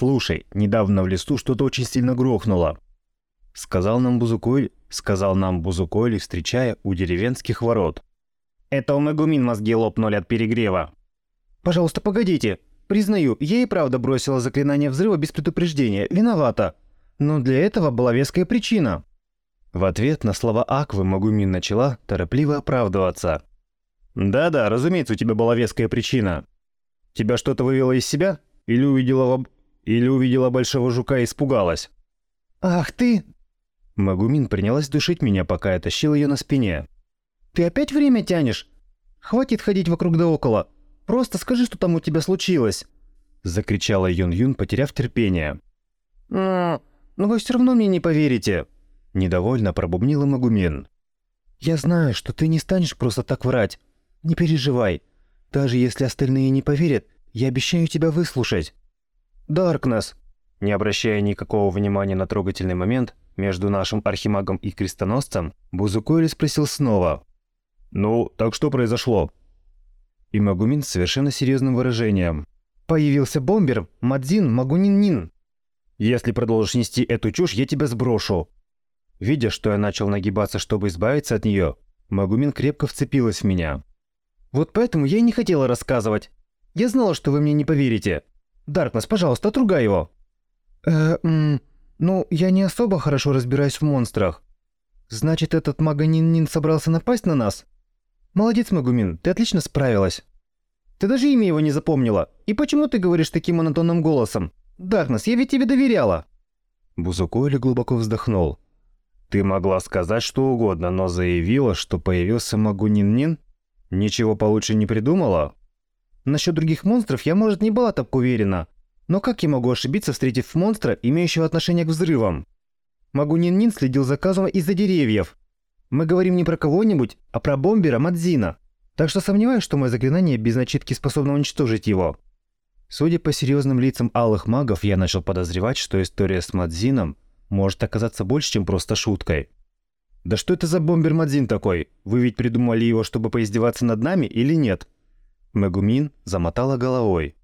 «Слушай, недавно в лесу что-то очень сильно грохнуло», — сказал нам Бузукойль, сказал нам Бузукойль, встречая у деревенских ворот. «Это у Мегумин мозги лопнули от перегрева». «Пожалуйста, погодите. Признаю, я и правда бросила заклинание взрыва без предупреждения. Виновата. Но для этого была веская причина». В ответ на слова Аквы Магумин начала торопливо оправдываться. «Да-да, разумеется, у тебя была веская причина. Тебя что-то вывело из себя? Или увидела, в... Или увидела большого жука и испугалась?» «Ах ты!» Магумин принялась душить меня, пока я тащил ее на спине. «Ты опять время тянешь? Хватит ходить вокруг да около. Просто скажи, что там у тебя случилось!» Закричала Юн-Юн, потеряв терпение. «Но вы все равно мне не поверите!» Недовольно пробубнила Магумин. «Я знаю, что ты не станешь просто так врать. Не переживай. Даже если остальные не поверят, я обещаю тебя выслушать. Даркнесс, не обращая никакого внимания на трогательный момент между нашим архимагом и крестоносцем, Бузукойли спросил снова. «Ну, так что произошло?» И Магумин с совершенно серьезным выражением. «Появился бомбер Мадзин Магунин-Нин. Если продолжишь нести эту чушь, я тебя сброшу». Видя, что я начал нагибаться, чтобы избавиться от нее, Магумин крепко вцепилась в меня. Вот поэтому я и не хотела рассказывать. Я знала, что вы мне не поверите. Даркнесс, пожалуйста, отругай его. Э, ну, я не особо хорошо разбираюсь в монстрах. Значит, этот Маганин-Нин собрался напасть на нас? Молодец, Магумин, ты отлично справилась. Ты даже имя его не запомнила. И почему ты говоришь таким монотонным голосом? Даркнесс, я ведь тебе доверяла. Бузукойли глубоко вздохнул. Ты могла сказать что угодно, но заявила, что появился Магунин-Нин? Ничего получше не придумала? Насчет других монстров я, может, не была так уверена. Но как я могу ошибиться, встретив монстра, имеющего отношение к взрывам? Магунин Нин следил за Казума из-за деревьев. Мы говорим не про кого-нибудь, а про бомбера Мадзина. Так что сомневаюсь, что мое заклинание без начитки способно уничтожить его. Судя по серьезным лицам алых магов, я начал подозревать, что история с Мадзином может оказаться больше, чем просто шуткой. «Да что это за бомбер Мадзин такой? Вы ведь придумали его, чтобы поиздеваться над нами или нет?» Мегумин замотала головой.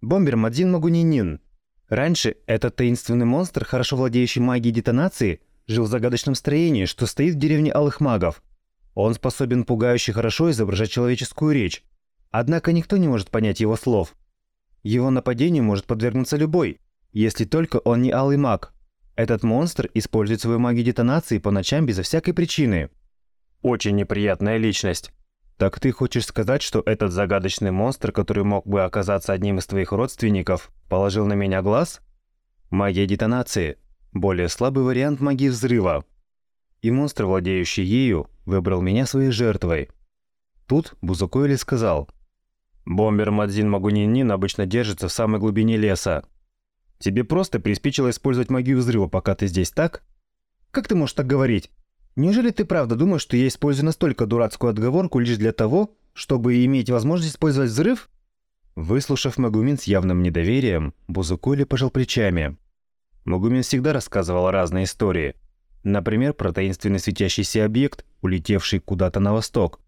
«Бомбер Мадзин Магунинин. Раньше этот таинственный монстр, хорошо владеющий магией детонации, жил в загадочном строении, что стоит в деревне Алых Магов. Он способен пугающе хорошо изображать человеческую речь. Однако никто не может понять его слов. Его нападению может подвергнуться любой, если только он не Алый Маг, этот монстр использует свою магию детонации по ночам безо всякой причины. Очень неприятная личность. Так ты хочешь сказать, что этот загадочный монстр, который мог бы оказаться одним из твоих родственников, положил на меня глаз? Магия детонации – более слабый вариант магии взрыва. И монстр, владеющий ею, выбрал меня своей жертвой. Тут Бузукойли сказал. «Бомбер Мадзин Магунинин обычно держится в самой глубине леса. Тебе просто приспичило использовать магию взрыва, пока ты здесь, так? Как ты можешь так говорить? Неужели ты правда думаешь, что я использую настолько дурацкую отговорку лишь для того, чтобы иметь возможность использовать взрыв? Выслушав Магумин с явным недоверием, Бузуколи пожал плечами. Магумин всегда рассказывал разные истории. Например, про таинственный светящийся объект, улетевший куда-то на восток.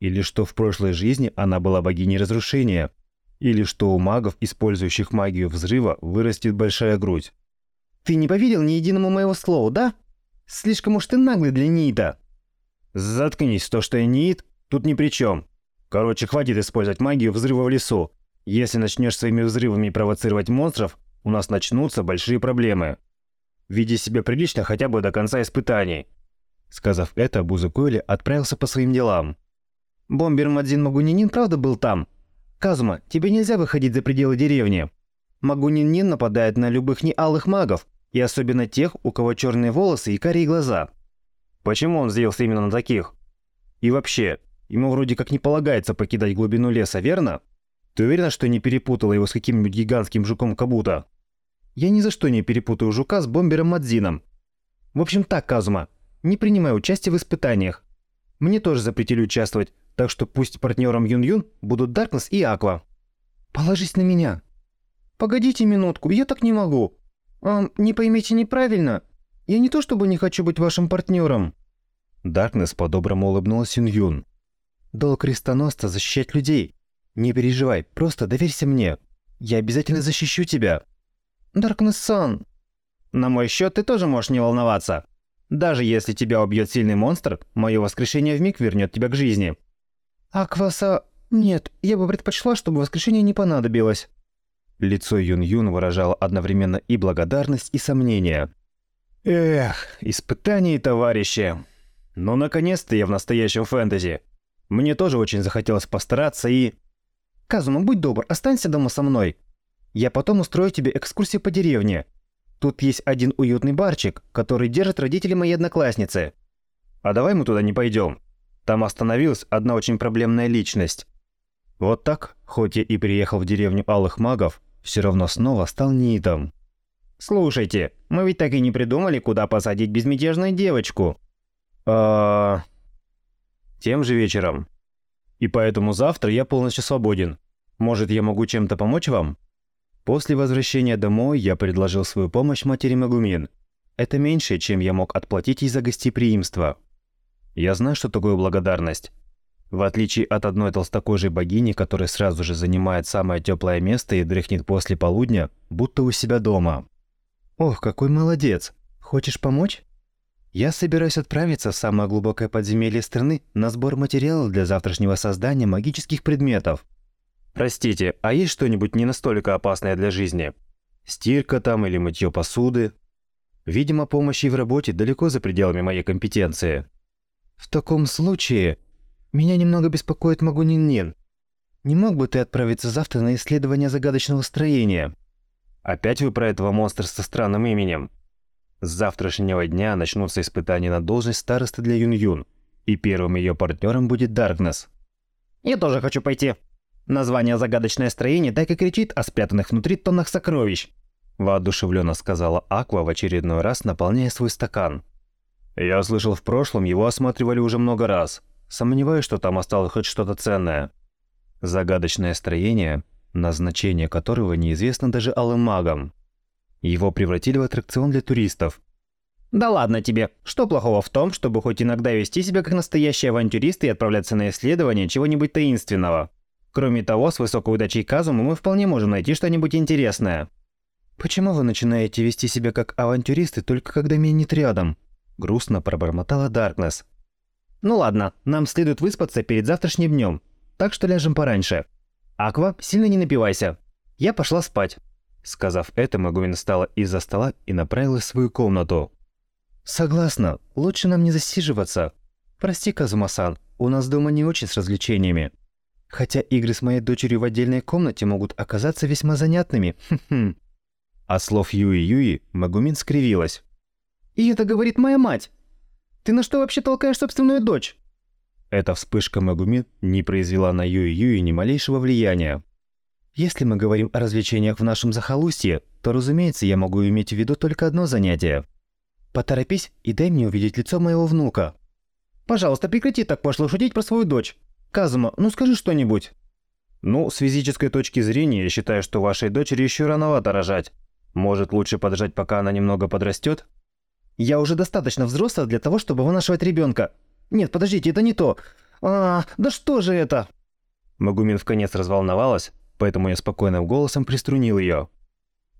Или что в прошлой жизни она была богиней разрушения – или что у магов, использующих магию взрыва, вырастет большая грудь. «Ты не поверил ни единому моего слова, да? Слишком уж ты наглый для Ниита». «Заткнись, то, что я Ниит, тут ни при чем. Короче, хватит использовать магию взрыва в лесу. Если начнешь своими взрывами провоцировать монстров, у нас начнутся большие проблемы. Веди себя прилично хотя бы до конца испытаний». Сказав это, Бузукойли отправился по своим делам. «Бомбер Мадзин Магунинин правда был там?» Казума, тебе нельзя выходить за пределы деревни. Магунин-Нин нападает на любых неалых магов, и особенно тех, у кого черные волосы и карие глаза. Почему он сделался именно на таких? И вообще, ему вроде как не полагается покидать глубину леса, верно? Ты уверена, что не перепутала его с каким-нибудь гигантским жуком Кабута? Я ни за что не перепутаю жука с бомбером Мадзином. В общем так, Казума, не принимай участие в испытаниях. Мне тоже запретили участвовать, так что пусть партнером Юн-Юн будут Даркнесс и Аква. Положись на меня. Погодите минутку, я так не могу. А, не поймите неправильно. Я не то чтобы не хочу быть вашим партнером. Даркнесс по-доброму улыбнулась Юн-Юн. Долг крестоносца защищать людей. Не переживай, просто доверься мне. Я обязательно защищу тебя. Даркнесс-сан, на мой счет ты тоже можешь не волноваться. Даже если тебя убьет сильный монстр, мое воскрешение вмиг вернет тебя к жизни. Акваса... Нет, я бы предпочла, чтобы воскрешение не понадобилось. Лицо Юн-Юн выражало одновременно и благодарность, и сомнение. Эх, испытания, товарищи. Но наконец-то я в настоящем фэнтези. Мне тоже очень захотелось постараться и... Казума, будь добр, останься дома со мной. Я потом устрою тебе экскурсию по деревне. Тут есть один уютный барчик, который держат родители моей одноклассницы. А давай мы туда не пойдем. Там остановилась одна очень проблемная личность. Вот так, хоть я и приехал в деревню Алых Магов, все равно снова стал нитом. «Слушайте, мы ведь так и не придумали, куда посадить безмятежную девочку». А... Тем же вечером. И поэтому завтра я полностью свободен. Может, я могу чем-то помочь вам? После возвращения домой я предложил свою помощь матери Магумин. Это меньше, чем я мог отплатить ей за гостеприимство. Я знаю, что такое благодарность. В отличие от одной толстокожей богини, которая сразу же занимает самое теплое место и дрыхнет после полудня, будто у себя дома. «Ох, какой молодец! Хочешь помочь?» Я собираюсь отправиться в самое глубокое подземелье страны на сбор материалов для завтрашнего создания магических предметов. Простите, а есть что-нибудь не настолько опасное для жизни? Стирка там или мытье посуды? Видимо, помощь в работе далеко за пределами моей компетенции. В таком случае меня немного беспокоит Магунин-Нин. Не мог бы ты отправиться завтра на исследование загадочного строения? Опять вы про этого монстра со странным именем? С завтрашнего дня начнутся испытания на должность старосты для Юн-Юн, и первым ее партнером будет Даркнесс. Я тоже хочу пойти. Название «Загадочное строение» так и кричит о спрятанных внутри тоннах сокровищ. Воодушевленно сказала Аква в очередной раз, наполняя свой стакан. Я слышал, в прошлом его осматривали уже много раз. Сомневаюсь, что там осталось хоть что-то ценное. Загадочное строение, назначение которого неизвестно даже алым магам. Его превратили в аттракцион для туристов. Да ладно тебе. Что плохого в том, чтобы хоть иногда вести себя как настоящий авантюрист и отправляться на исследование чего-нибудь таинственного? Кроме того, с высокой удачей Казумы мы вполне можем найти что-нибудь интересное. Почему вы начинаете вести себя как авантюристы только когда меня нет рядом? Грустно пробормотала Даркнесс. Ну ладно, нам следует выспаться перед завтрашним днем, так что ляжем пораньше. Аква, сильно не напивайся. Я пошла спать. Сказав это, Магумин встала из-за стола и направилась в свою комнату. «Согласна, лучше нам не засиживаться. Прости, Казумасан, у нас дома не очень с развлечениями. Хотя игры с моей дочерью в отдельной комнате могут оказаться весьма занятными. Хм-хм». От слов Юи-Юи Магумин скривилась. «И это говорит моя мать. Ты на что вообще толкаешь собственную дочь?» Эта вспышка Магуми не произвела на Юи-Юи ни малейшего влияния. Если мы говорим о развлечениях в нашем захолустье, то, разумеется, я могу иметь в виду только одно занятие. Поторопись и дай мне увидеть лицо моего внука. Пожалуйста, прекрати так пошло шутить про свою дочь. Казума, ну скажи что-нибудь. Ну, с физической точки зрения, я считаю, что вашей дочери еще рановато рожать. Может, лучше подождать, пока она немного подрастет? Я уже достаточно взрослая для того, чтобы вынашивать ребенка. Нет, подождите, это не то. А, да что же это? Магумин в конец разволновалась, поэтому я спокойным голосом приструнил ее.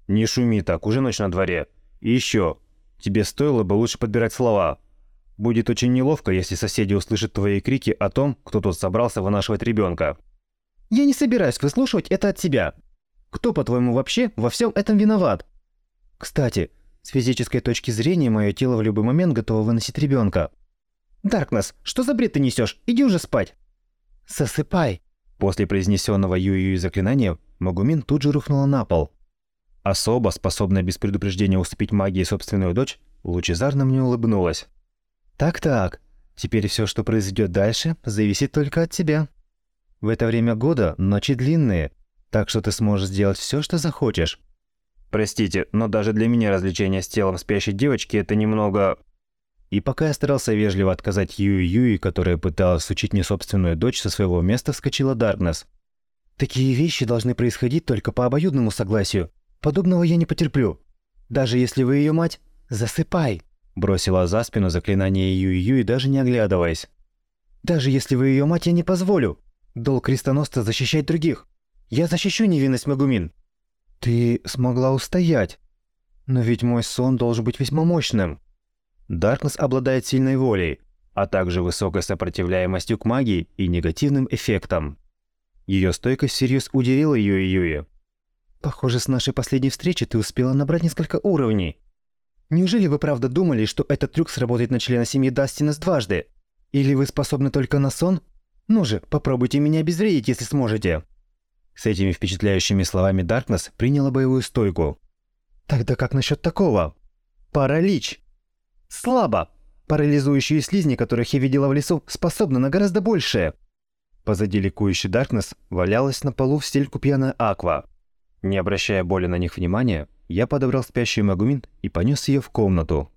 Не шуми так, уже ночь на дворе. И еще, тебе стоило бы лучше подбирать слова. Будет очень неловко, если соседи услышат твои крики о том, кто тут собрался вынашивать ребенка. Я не собираюсь выслушивать это от тебя. Кто, по-твоему, вообще во всем этом виноват? Кстати, с физической точки зрения, мое тело в любой момент готово выносить ребенка. Даркнесс, что за бред ты несешь? Иди уже спать. Сосыпай. После произнесенного Юи-Юи заклинания, Магумин тут же рухнула на пол. Особо, способная без предупреждения уступить магии собственную дочь, лучезарно мне улыбнулась. «Так-так, теперь все, что произойдет дальше, зависит только от тебя. В это время года ночи длинные, так что ты сможешь сделать все, что захочешь. Простите, но даже для меня развлечение с телом спящей девочки это немного... И пока я старался вежливо отказать Юи-Юи, которая пыталась учить мне собственную дочь, со своего места вскочила Даркнесс. Такие вещи должны происходить только по обоюдному согласию. Подобного я не потерплю. Даже если вы ее мать, засыпай. Бросила за спину заклинание Юи-Юи, даже не оглядываясь. Даже если вы ее мать, я не позволю. Долг крестоносца защищать других. Я защищу невинность Магумин. «Ты смогла устоять», Но ведь мой сон должен быть весьма мощным. Даркнесс обладает сильной волей, а также высокой сопротивляемостью к магии и негативным эффектам. Ее стойкость всерьез удивила Юи Юи. «Похоже, с нашей последней встречи ты успела набрать несколько уровней. Неужели вы правда думали, что этот трюк сработает на члена семьи Дастинес дважды? Или вы способны только на сон? Ну же, попробуйте меня обезвредить, если сможете». С этими впечатляющими словами Даркнесс приняла боевую стойку. «Тогда как насчет такого? Паралич!» «Слабо! Парализующие слизни, которых я видела в лесу, способны на гораздо большее!» Позади ликующий Даркнесс валялась на полу в стельку пьяная Аква. Не обращая боли на них внимания, я подобрал спящую Магумин и понес ее в комнату.